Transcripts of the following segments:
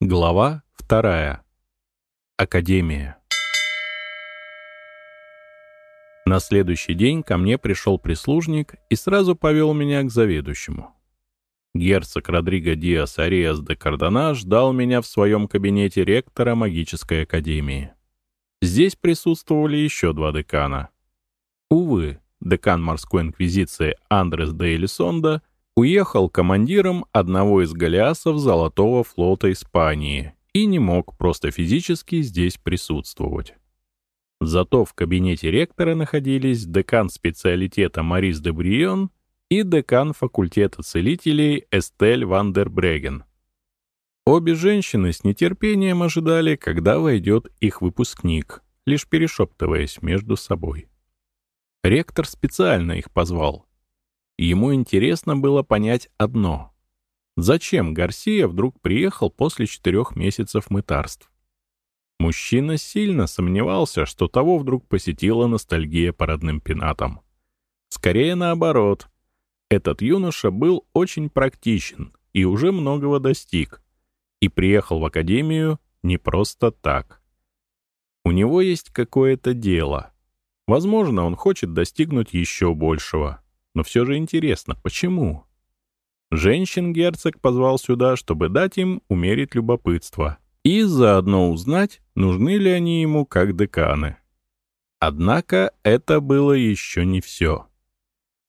Глава вторая. Академия. На следующий день ко мне пришел прислужник и сразу повел меня к заведующему. Герцог Родриго Диас Ариас де Кардана ждал меня в своем кабинете ректора магической академии. Здесь присутствовали еще два декана. Увы, декан морской инквизиции Андрес де Элисонда уехал командиром одного из галеасов Золотого флота Испании и не мог просто физически здесь присутствовать. Зато в кабинете ректора находились декан специалитета Марис де Брион и декан факультета целителей Эстель Ван дер Бреген. Обе женщины с нетерпением ожидали, когда войдет их выпускник, лишь перешептываясь между собой. Ректор специально их позвал, Ему интересно было понять одно. Зачем Гарсия вдруг приехал после четырех месяцев мытарств? Мужчина сильно сомневался, что того вдруг посетила ностальгия по родным пенатам. Скорее наоборот. Этот юноша был очень практичен и уже многого достиг. И приехал в академию не просто так. У него есть какое-то дело. Возможно, он хочет достигнуть еще большего. Но все же интересно, почему? Женщин герцог позвал сюда, чтобы дать им умерить любопытство и заодно узнать, нужны ли они ему как деканы. Однако это было еще не все.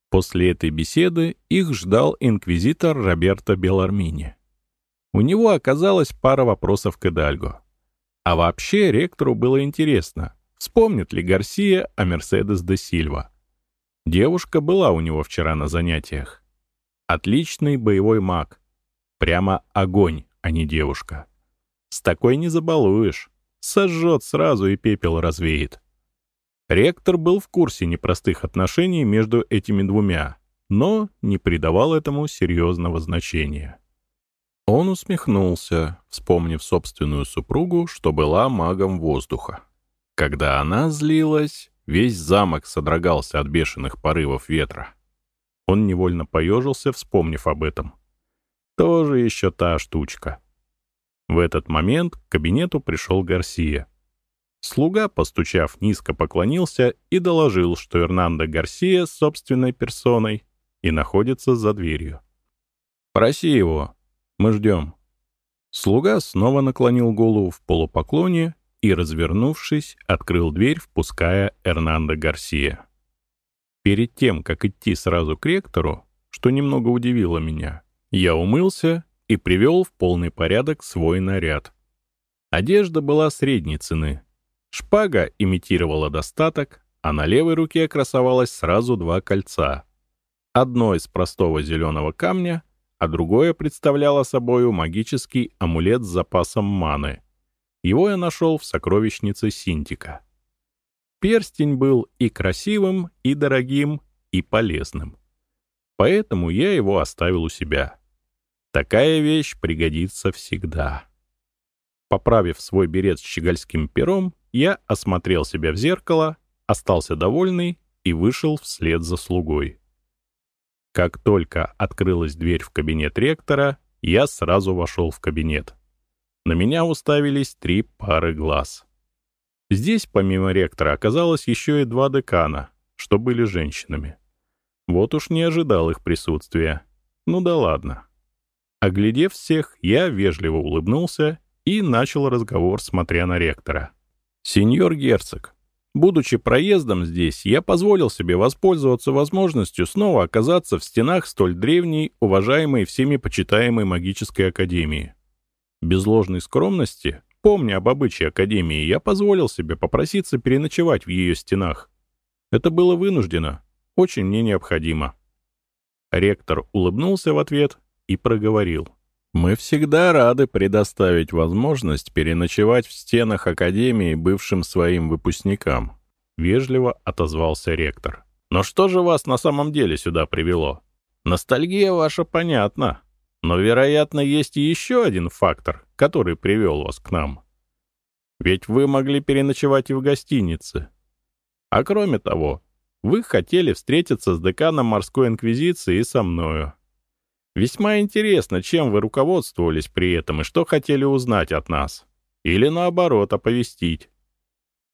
После этой беседы их ждал инквизитор Роберто Белармини. У него оказалась пара вопросов к Эдальго. А вообще ректору было интересно, вспомнит ли Гарсия о Мерседес де Сильва. Девушка была у него вчера на занятиях. Отличный боевой маг. Прямо огонь, а не девушка. С такой не забалуешь. Сожжет сразу и пепел развеет. Ректор был в курсе непростых отношений между этими двумя, но не придавал этому серьезного значения. Он усмехнулся, вспомнив собственную супругу, что была магом воздуха. Когда она злилась, Весь замок содрогался от бешеных порывов ветра. Он невольно поежился, вспомнив об этом. Тоже еще та штучка. В этот момент к кабинету пришел Гарсия. Слуга, постучав, низко поклонился и доложил, что Эрнандо Гарсия с собственной персоной и находится за дверью. «Проси его. Мы ждем». Слуга снова наклонил голову в полупоклоне и, развернувшись, открыл дверь, впуская Эрнандо Гарсия. Перед тем, как идти сразу к ректору, что немного удивило меня, я умылся и привел в полный порядок свой наряд. Одежда была средней цены. Шпага имитировала достаток, а на левой руке красовалось сразу два кольца. Одно из простого зеленого камня, а другое представляло собою магический амулет с запасом маны — его я нашел в сокровищнице Синтика. Перстень был и красивым, и дорогим, и полезным. Поэтому я его оставил у себя. Такая вещь пригодится всегда. Поправив свой берет с щегольским пером, я осмотрел себя в зеркало, остался довольный и вышел вслед за слугой. Как только открылась дверь в кабинет ректора, я сразу вошел в кабинет. На меня уставились три пары глаз. Здесь, помимо ректора, оказалось еще и два декана, что были женщинами. Вот уж не ожидал их присутствия. Ну да ладно. Оглядев всех, я вежливо улыбнулся и начал разговор, смотря на ректора. «Сеньор герцог, будучи проездом здесь, я позволил себе воспользоваться возможностью снова оказаться в стенах столь древней, уважаемой всеми почитаемой магической академии. Без ложной скромности, помня об обычае Академии, я позволил себе попроситься переночевать в ее стенах. Это было вынуждено, очень мне необходимо. Ректор улыбнулся в ответ и проговорил. «Мы всегда рады предоставить возможность переночевать в стенах Академии бывшим своим выпускникам», — вежливо отозвался ректор. «Но что же вас на самом деле сюда привело? Ностальгия ваша понятна. Но, вероятно, есть еще один фактор, который привел вас к нам. Ведь вы могли переночевать и в гостинице. А кроме того, вы хотели встретиться с деканом морской инквизиции и со мною. Весьма интересно, чем вы руководствовались при этом и что хотели узнать от нас. Или наоборот, оповестить.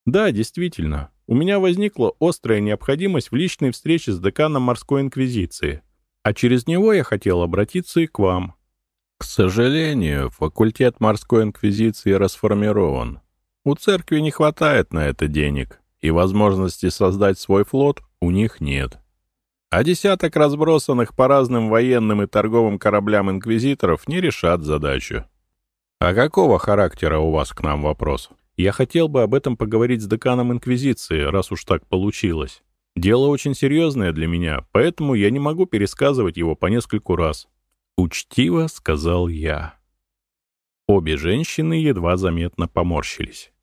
Да, действительно, у меня возникла острая необходимость в личной встрече с деканом морской инквизиции, а через него я хотел обратиться и к вам. К сожалению, факультет морской инквизиции расформирован. У церкви не хватает на это денег, и возможности создать свой флот у них нет. А десяток разбросанных по разным военным и торговым кораблям инквизиторов не решат задачу. «А какого характера у вас к нам вопрос?» «Я хотел бы об этом поговорить с деканом Инквизиции, раз уж так получилось. Дело очень серьезное для меня, поэтому я не могу пересказывать его по нескольку раз». Учтиво сказал я. Обе женщины едва заметно поморщились.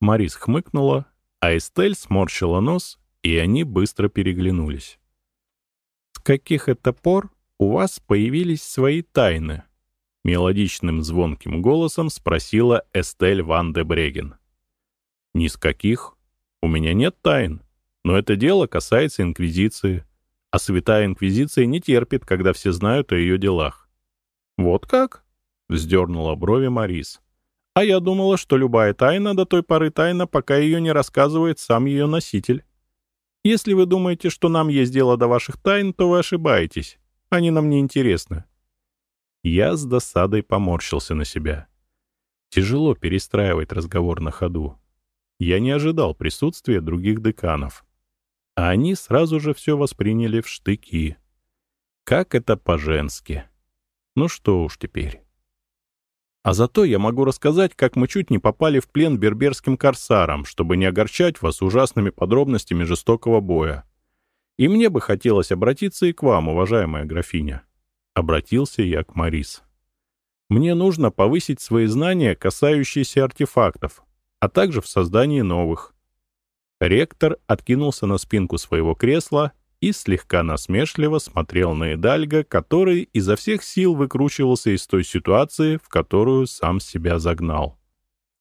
Марис хмыкнула, а Эстель сморщила нос, и они быстро переглянулись. «С каких это пор у вас появились свои тайны?» Мелодичным звонким голосом спросила Эстель Ван де Бреген. «Ни с каких. У меня нет тайн. Но это дело касается Инквизиции. А Святая Инквизиция не терпит, когда все знают о ее делах». «Вот как?» — вздернула брови Марис. «А я думала, что любая тайна до той поры тайна, пока ее не рассказывает сам ее носитель. Если вы думаете, что нам есть дело до ваших тайн, то вы ошибаетесь. Они нам не интересны. Я с досадой поморщился на себя. Тяжело перестраивать разговор на ходу. Я не ожидал присутствия других деканов. А они сразу же все восприняли в штыки. Как это по-женски. Ну что уж теперь. А зато я могу рассказать, как мы чуть не попали в плен берберским корсарам, чтобы не огорчать вас ужасными подробностями жестокого боя. И мне бы хотелось обратиться и к вам, уважаемая графиня. Обратился я к Марис. Мне нужно повысить свои знания, касающиеся артефактов, а также в создании новых. Ректор откинулся на спинку своего кресла и слегка насмешливо смотрел на Эдальга, который изо всех сил выкручивался из той ситуации, в которую сам себя загнал.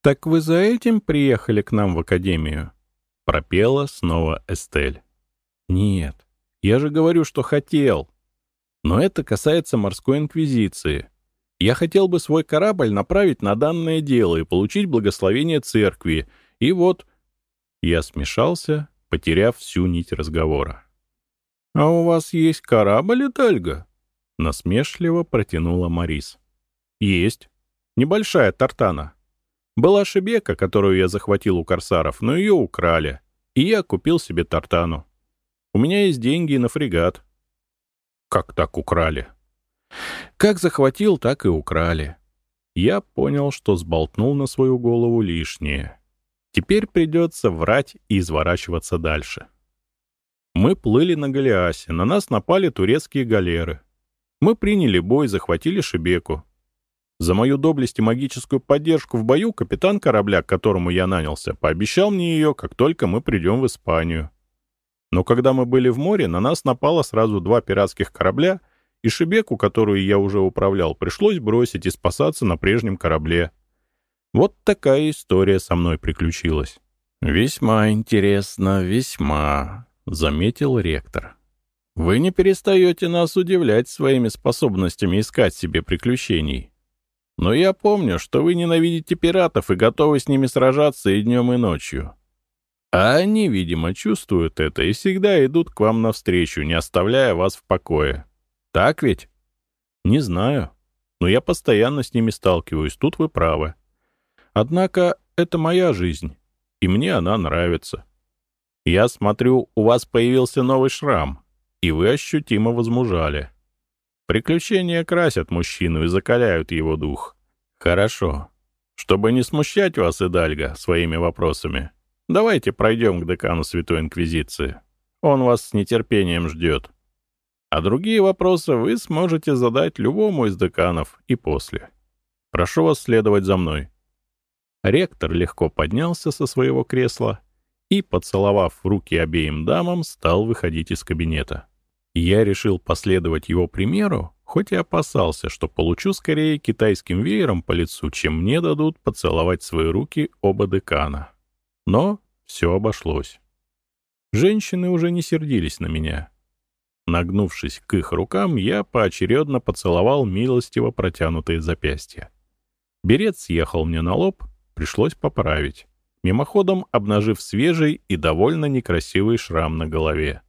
«Так вы за этим приехали к нам в академию?» — пропела снова Эстель. «Нет, я же говорю, что хотел. Но это касается морской инквизиции. Я хотел бы свой корабль направить на данное дело и получить благословение церкви. И вот... Я смешался, потеряв всю нить разговора. «А у вас есть корабль, Этальга?» Насмешливо протянула Марис. «Есть. Небольшая тартана. Была шибека, которую я захватил у корсаров, но ее украли, и я купил себе тартану. У меня есть деньги на фрегат, как так украли? Как захватил, так и украли. Я понял, что сболтнул на свою голову лишнее. Теперь придется врать и изворачиваться дальше. Мы плыли на Голиасе, на нас напали турецкие галеры. Мы приняли бой, захватили Шебеку. За мою доблесть и магическую поддержку в бою капитан корабля, к которому я нанялся, пообещал мне ее, как только мы придем в Испанию. Но когда мы были в море, на нас напало сразу два пиратских корабля, и Шебеку, которую я уже управлял, пришлось бросить и спасаться на прежнем корабле. Вот такая история со мной приключилась. «Весьма интересно, весьма», — заметил ректор. «Вы не перестаете нас удивлять своими способностями искать себе приключений. Но я помню, что вы ненавидите пиратов и готовы с ними сражаться и днем, и ночью. А они, видимо, чувствуют это и всегда идут к вам навстречу, не оставляя вас в покое. Так ведь? Не знаю. Но я постоянно с ними сталкиваюсь, тут вы правы. Однако это моя жизнь, и мне она нравится. Я смотрю, у вас появился новый шрам, и вы ощутимо возмужали. Приключения красят мужчину и закаляют его дух. Хорошо. Чтобы не смущать вас, Идальга, своими вопросами, Давайте пройдем к декану Святой Инквизиции. Он вас с нетерпением ждет. А другие вопросы вы сможете задать любому из деканов и после. Прошу вас следовать за мной». Ректор легко поднялся со своего кресла и, поцеловав руки обеим дамам, стал выходить из кабинета. Я решил последовать его примеру, хоть и опасался, что получу скорее китайским веером по лицу, чем мне дадут поцеловать свои руки оба декана. Но все обошлось. Женщины уже не сердились на меня. Нагнувшись к их рукам, я поочередно поцеловал милостиво протянутые запястья. Берет съехал мне на лоб, пришлось поправить, мимоходом обнажив свежий и довольно некрасивый шрам на голове.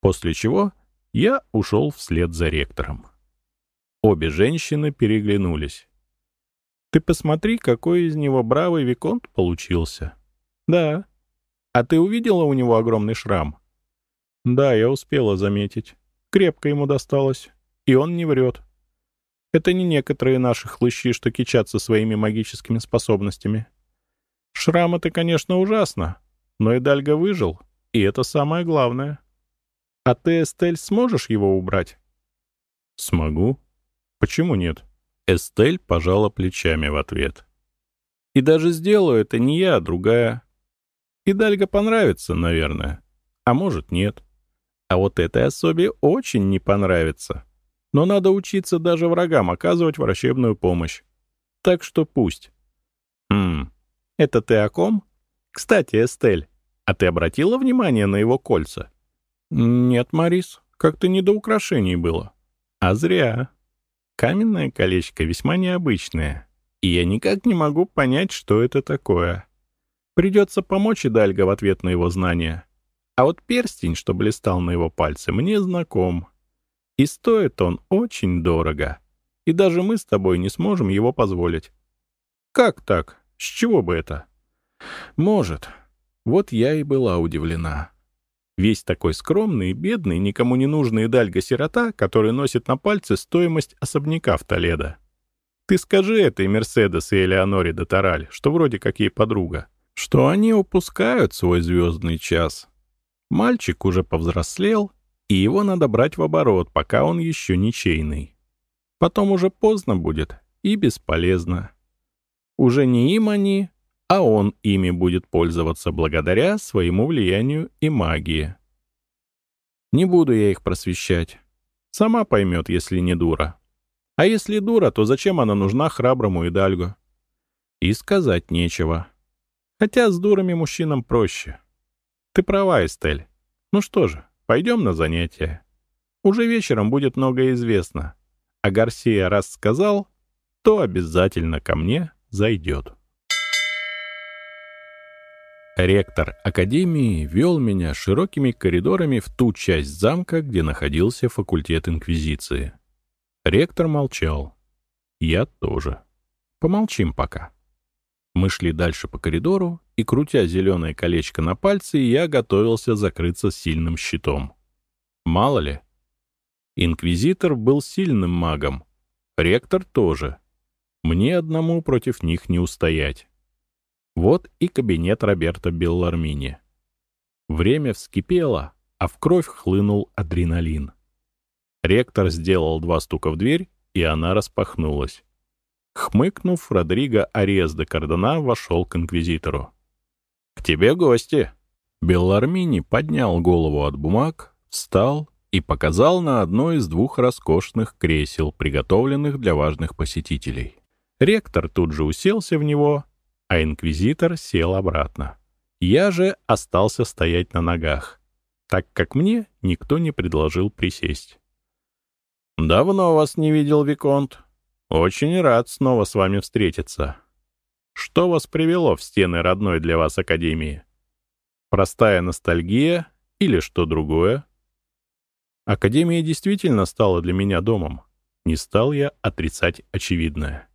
После чего я ушел вслед за ректором. Обе женщины переглянулись. «Ты посмотри, какой из него бравый виконт получился». «Да». «А ты увидела у него огромный шрам?» «Да, я успела заметить. Крепко ему досталось. И он не врет. Это не некоторые наши хлыщи, что кичатся своими магическими способностями. Шрам — это, конечно, ужасно, но и Дальга выжил, и это самое главное. А ты, Эстель, сможешь его убрать?» «Смогу. Почему нет?» Эстель пожала плечами в ответ. «И даже сделаю это не я, а другая. И Дальга понравится, наверное. А может, нет. А вот этой особе очень не понравится. Но надо учиться даже врагам оказывать врачебную помощь. Так что пусть. Хм, это ты о ком? Кстати, Эстель, а ты обратила внимание на его кольца? Нет, Марис, как-то не до украшений было. А зря. Каменное колечко весьма необычное, и я никак не могу понять, что это такое. Придется помочь Идальго в ответ на его знания. А вот перстень, что блистал на его пальце, мне знаком. И стоит он очень дорого. И даже мы с тобой не сможем его позволить. Как так? С чего бы это? Может. Вот я и была удивлена. Весь такой скромный, бедный, никому не нужный Дальго-сирота, который носит на пальце стоимость особняка в Толедо. Ты скажи этой Мерседес и Элеоноре де Тараль, что вроде как ей подруга, что они упускают свой звездный час. Мальчик уже повзрослел, и его надо брать в оборот, пока он еще ничейный. Потом уже поздно будет и бесполезно. Уже не им они, а он ими будет пользоваться благодаря своему влиянию и магии. Не буду я их просвещать. Сама поймет, если не дура. А если дура, то зачем она нужна храброму Идальго? И сказать нечего. Хотя с дурами мужчинам проще. Ты права, Эстель. Ну что же, пойдем на занятия. Уже вечером будет многое известно. А Гарсия раз сказал, то обязательно ко мне зайдет. Ректор Академии вел меня широкими коридорами в ту часть замка, где находился факультет Инквизиции. Ректор молчал. Я тоже. Помолчим пока. Мы шли дальше по коридору, и, крутя зеленое колечко на пальце, я готовился закрыться сильным щитом. Мало ли. Инквизитор был сильным магом. Ректор тоже. Мне одному против них не устоять. Вот и кабинет Роберта Беллармини. Время вскипело, а в кровь хлынул адреналин. Ректор сделал два стука в дверь, и она распахнулась. Хмыкнув, Родриго Арес де Кардона вошел к инквизитору. «К тебе гости!» Беллармини поднял голову от бумаг, встал и показал на одно из двух роскошных кресел, приготовленных для важных посетителей. Ректор тут же уселся в него, а инквизитор сел обратно. Я же остался стоять на ногах, так как мне никто не предложил присесть. «Давно вас не видел, Виконт. Очень рад снова с вами встретиться. Что вас привело в стены родной для вас Академии? Простая ностальгия или что другое?» Академия действительно стала для меня домом. Не стал я отрицать очевидное.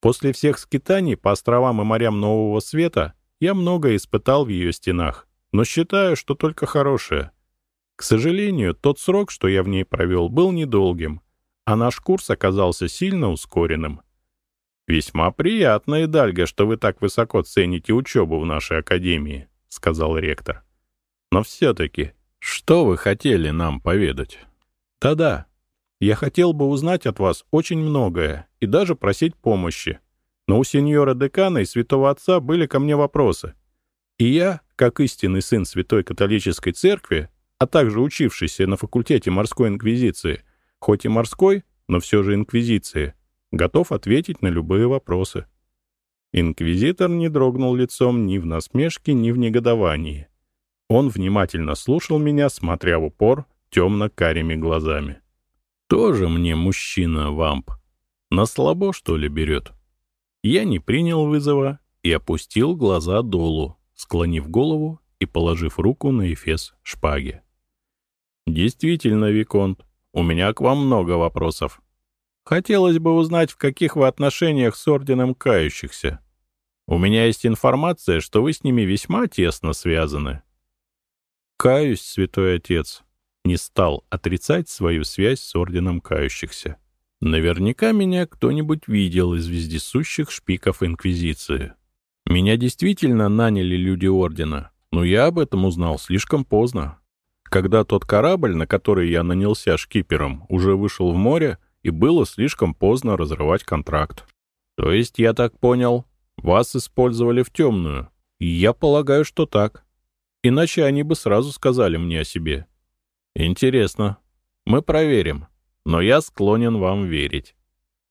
После всех скитаний по островам и морям Нового Света я многое испытал в ее стенах, но считаю, что только хорошее. К сожалению, тот срок, что я в ней провел, был недолгим, а наш курс оказался сильно ускоренным. «Весьма приятно, Идальга, что вы так высоко цените учебу в нашей академии», — сказал ректор. «Но все-таки, что вы хотели нам поведать?» «Да-да, я хотел бы узнать от вас очень многое и даже просить помощи. Но у сеньора декана и святого отца были ко мне вопросы. И я, как истинный сын Святой Католической Церкви, а также учившийся на факультете морской инквизиции, хоть и морской, но все же инквизиции, готов ответить на любые вопросы. Инквизитор не дрогнул лицом ни в насмешке, ни в негодовании. Он внимательно слушал меня, смотря в упор, темно-карими глазами. Тоже мне мужчина-вамп. На слабо, что ли, берет? Я не принял вызова и опустил глаза долу, склонив голову и положив руку на эфес шпаги. «Действительно, Виконт, у меня к вам много вопросов. Хотелось бы узнать, в каких вы отношениях с Орденом Кающихся. У меня есть информация, что вы с ними весьма тесно связаны». «Каюсь, святой отец», не стал отрицать свою связь с Орденом Кающихся. Наверняка меня кто-нибудь видел из вездесущих шпиков Инквизиции. Меня действительно наняли люди Ордена, но я об этом узнал слишком поздно. Когда тот корабль, на который я нанялся шкипером, уже вышел в море, и было слишком поздно разрывать контракт. То есть, я так понял, вас использовали в темную. Я полагаю, что так. Иначе они бы сразу сказали мне о себе. Интересно. Мы проверим но я склонен вам верить.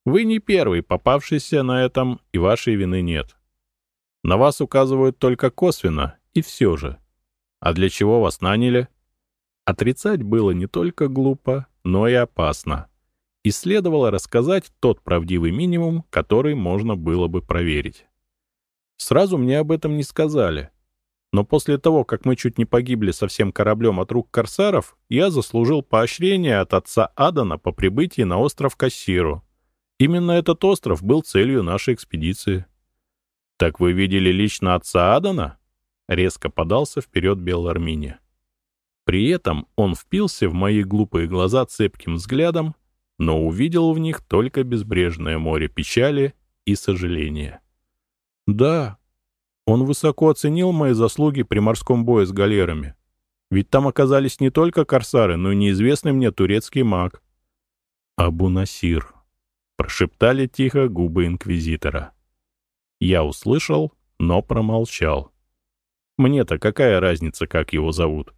Вы не первый попавшийся на этом, и вашей вины нет. На вас указывают только косвенно, и все же. А для чего вас наняли? Отрицать было не только глупо, но и опасно. И следовало рассказать тот правдивый минимум, который можно было бы проверить. Сразу мне об этом не сказали — но после того, как мы чуть не погибли со всем кораблем от рук корсаров, я заслужил поощрение от отца Адана по прибытии на остров Кассиру. Именно этот остров был целью нашей экспедиции. «Так вы видели лично отца Адана?» Резко подался вперед Беллармини. При этом он впился в мои глупые глаза цепким взглядом, но увидел в них только безбрежное море печали и сожаления. «Да, он высоко оценил мои заслуги при морском бое с галерами. Ведь там оказались не только корсары, но и неизвестный мне турецкий маг. «Абу-Насир», — прошептали тихо губы инквизитора. Я услышал, но промолчал. Мне-то какая разница, как его зовут?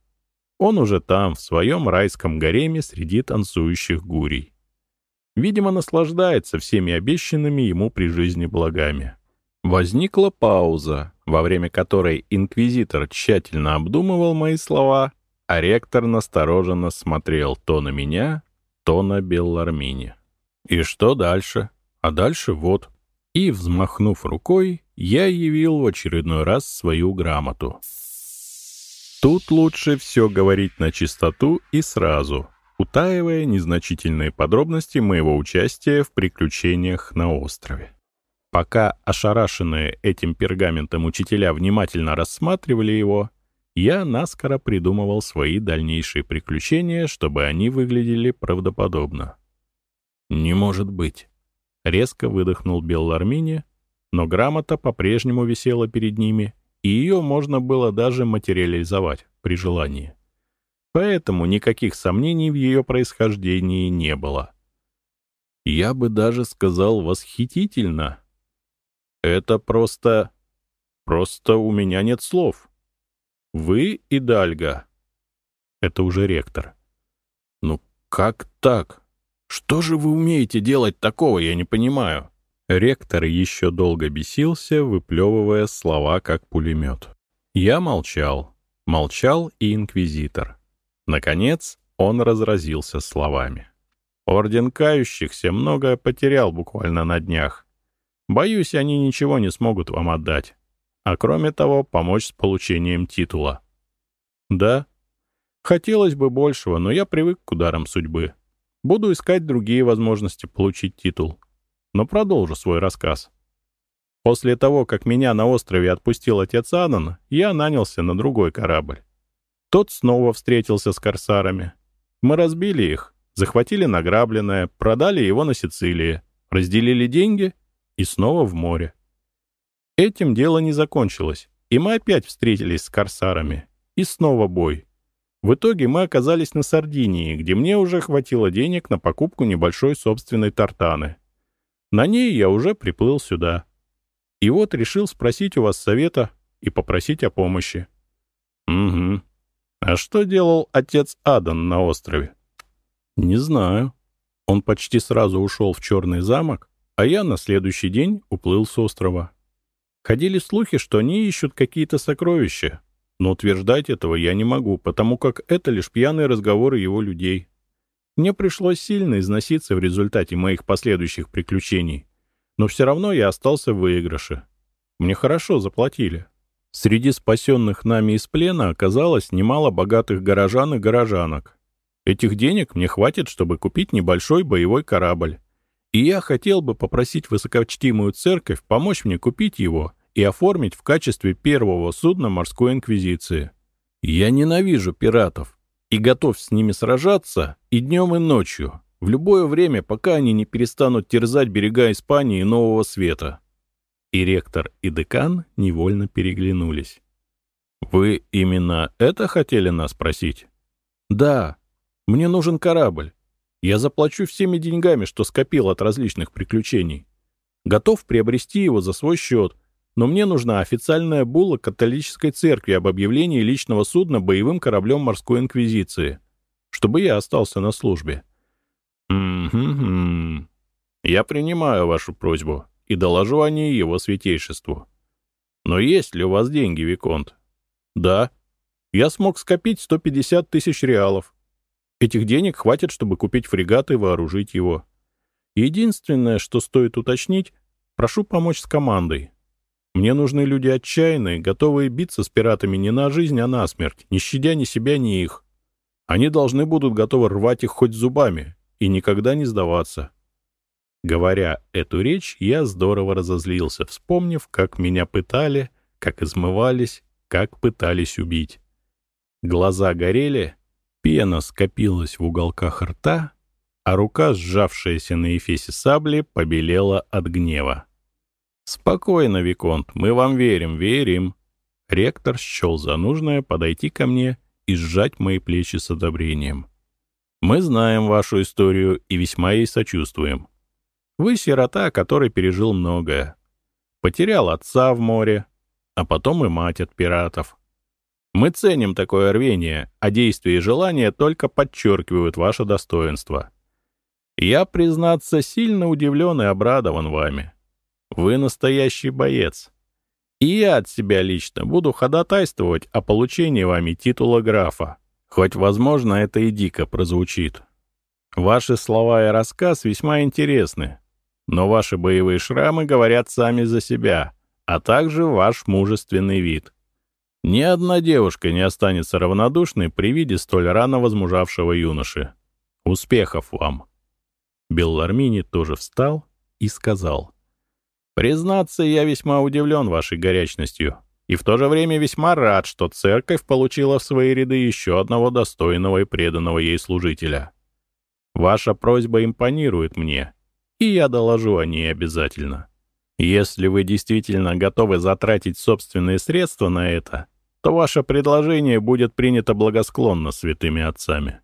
Он уже там, в своем райском гареме среди танцующих гурий. Видимо, наслаждается всеми обещанными ему при жизни благами. Возникла пауза, во время которой инквизитор тщательно обдумывал мои слова, а ректор настороженно смотрел то на меня, то на Беллармине. И что дальше? А дальше вот. И, взмахнув рукой, я явил в очередной раз свою грамоту. Тут лучше все говорить на чистоту и сразу, утаивая незначительные подробности моего участия в приключениях на острове. Пока ошарашенные этим пергаментом учителя внимательно рассматривали его, я наскоро придумывал свои дальнейшие приключения, чтобы они выглядели правдоподобно. «Не может быть!» — резко выдохнул Беллармини, но грамота по-прежнему висела перед ними, и ее можно было даже материализовать при желании. Поэтому никаких сомнений в ее происхождении не было. Я бы даже сказал восхитительно, это просто... Просто у меня нет слов. Вы и Дальга. Это уже ректор. Ну как так? Что же вы умеете делать такого, я не понимаю. Ректор еще долго бесился, выплевывая слова как пулемет. Я молчал. Молчал и инквизитор. Наконец он разразился словами. Орден Кающихся многое потерял буквально на днях. Боюсь, они ничего не смогут вам отдать. А кроме того, помочь с получением титула. Да, хотелось бы большего, но я привык к ударам судьбы. Буду искать другие возможности получить титул. Но продолжу свой рассказ. После того, как меня на острове отпустил отец Анан, я нанялся на другой корабль. Тот снова встретился с корсарами. Мы разбили их, захватили награбленное, продали его на Сицилии, разделили деньги и снова в море. Этим дело не закончилось, и мы опять встретились с корсарами. И снова бой. В итоге мы оказались на Сардинии, где мне уже хватило денег на покупку небольшой собственной тартаны. На ней я уже приплыл сюда. И вот решил спросить у вас совета и попросить о помощи. Угу. А что делал отец Адан на острове? Не знаю. Он почти сразу ушел в Черный замок, а я на следующий день уплыл с острова. Ходили слухи, что они ищут какие-то сокровища, Но утверждать этого я не могу, потому как это лишь пьяные разговоры его людей. Мне пришлось сильно износиться в результате моих последующих приключений. Но все равно я остался в выигрыше. Мне хорошо заплатили. Среди спасенных нами из плена оказалось немало богатых горожан и горожанок. Этих денег мне хватит, чтобы купить небольшой боевой корабль. И я хотел бы попросить высокочтимую церковь помочь мне купить его и оформить в качестве первого судна морской инквизиции. Я ненавижу пиратов и готов с ними сражаться и днем, и ночью, в любое время, пока они не перестанут терзать берега Испании и Нового Света. И ректор, и декан невольно переглянулись. «Вы именно это хотели нас спросить?» «Да. Мне нужен корабль. Я заплачу всеми деньгами, что скопил от различных приключений. Готов приобрести его за свой счет, но мне нужна официальная булла католической церкви об объявлении личного судна боевым кораблем морской инквизиции, чтобы я остался на службе. «Угу-гу. Я принимаю вашу просьбу и доложу о ней его святейшеству. Но есть ли у вас деньги, Виконт?» «Да. Я смог скопить 150 тысяч реалов. Этих денег хватит, чтобы купить фрегат и вооружить его. Единственное, что стоит уточнить, прошу помочь с командой. Мне нужны люди отчаянные, готовые биться с пиратами не на жизнь, а на смерть, не щадя ни себя, ни их. Они должны будут готовы рвать их хоть зубами, и никогда не сдаваться. Говоря эту речь, я здорово разозлился, вспомнив, как меня пытали, как измывались, как пытались убить. Глаза горели, пена скопилась в уголках рта, а рука, сжавшаяся на эфесе сабли, побелела от гнева. «Спокойно, Виконт, мы вам верим, верим». Ректор счел за нужное подойти ко мне и сжать мои плечи с одобрением. Мы знаем вашу историю и весьма ей сочувствуем. Вы сирота, который пережил многое. Потерял отца в море, а потом и мать от пиратов. Мы ценим такое рвение, а действия и желания только подчеркивают ваше достоинство. Я, признаться, сильно удивлен и обрадован вами. Вы настоящий боец. И я от себя лично буду ходатайствовать о получении вами титула графа. Хоть, возможно, это и дико прозвучит. Ваши слова и рассказ весьма интересны, но ваши боевые шрамы говорят сами за себя, а также ваш мужественный вид. Ни одна девушка не останется равнодушной при виде столь рано возмужавшего юноши. Успехов вам!» Беллармини тоже встал и сказал. «Признаться, я весьма удивлен вашей горячностью и в то же время весьма рад, что церковь получила в свои ряды еще одного достойного и преданного ей служителя. Ваша просьба импонирует мне, и я доложу о ней обязательно. Если вы действительно готовы затратить собственные средства на это, то ваше предложение будет принято благосклонно святыми отцами.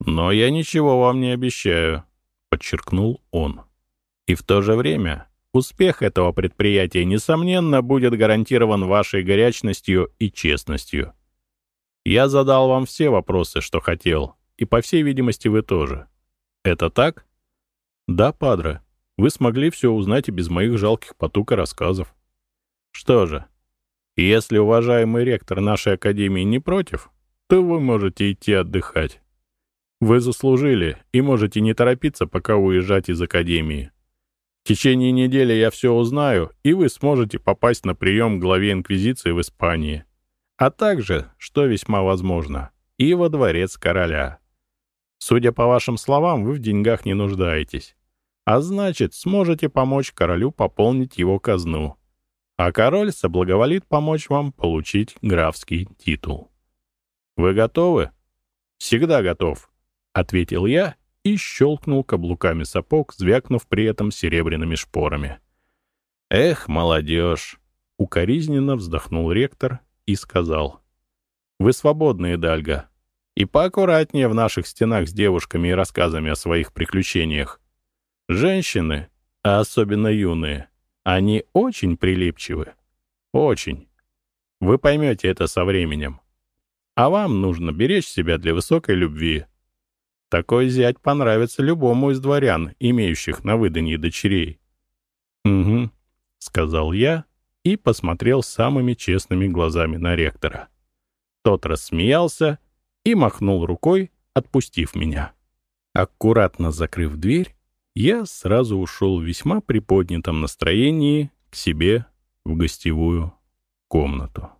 Но я ничего вам не обещаю, подчеркнул он. И в то же время Успех этого предприятия, несомненно, будет гарантирован вашей горячностью и честностью. Я задал вам все вопросы, что хотел, и, по всей видимости, вы тоже. Это так? Да, падре. Вы смогли все узнать и без моих жалких потук и рассказов. Что же, если уважаемый ректор нашей академии не против, то вы можете идти отдыхать. Вы заслужили и можете не торопиться пока уезжать из академии. В течение недели я все узнаю, и вы сможете попасть на прием к главе Инквизиции в Испании. А также, что весьма возможно, и во дворец короля. Судя по вашим словам, вы в деньгах не нуждаетесь. А значит, сможете помочь королю пополнить его казну. А король соблаговолит помочь вам получить графский титул. Вы готовы? Всегда готов, — ответил я и щелкнул каблуками сапог, звякнув при этом серебряными шпорами. «Эх, молодежь!» — укоризненно вздохнул ректор и сказал. «Вы свободны, Дальга, и поаккуратнее в наших стенах с девушками и рассказами о своих приключениях. Женщины, а особенно юные, они очень прилипчивы. Очень. Вы поймете это со временем. А вам нужно беречь себя для высокой любви, такой зять понравится любому из дворян, имеющих на выданье дочерей. «Угу», — сказал я и посмотрел самыми честными глазами на ректора. Тот рассмеялся и махнул рукой, отпустив меня. Аккуратно закрыв дверь, я сразу ушел в весьма приподнятом настроении к себе в гостевую комнату.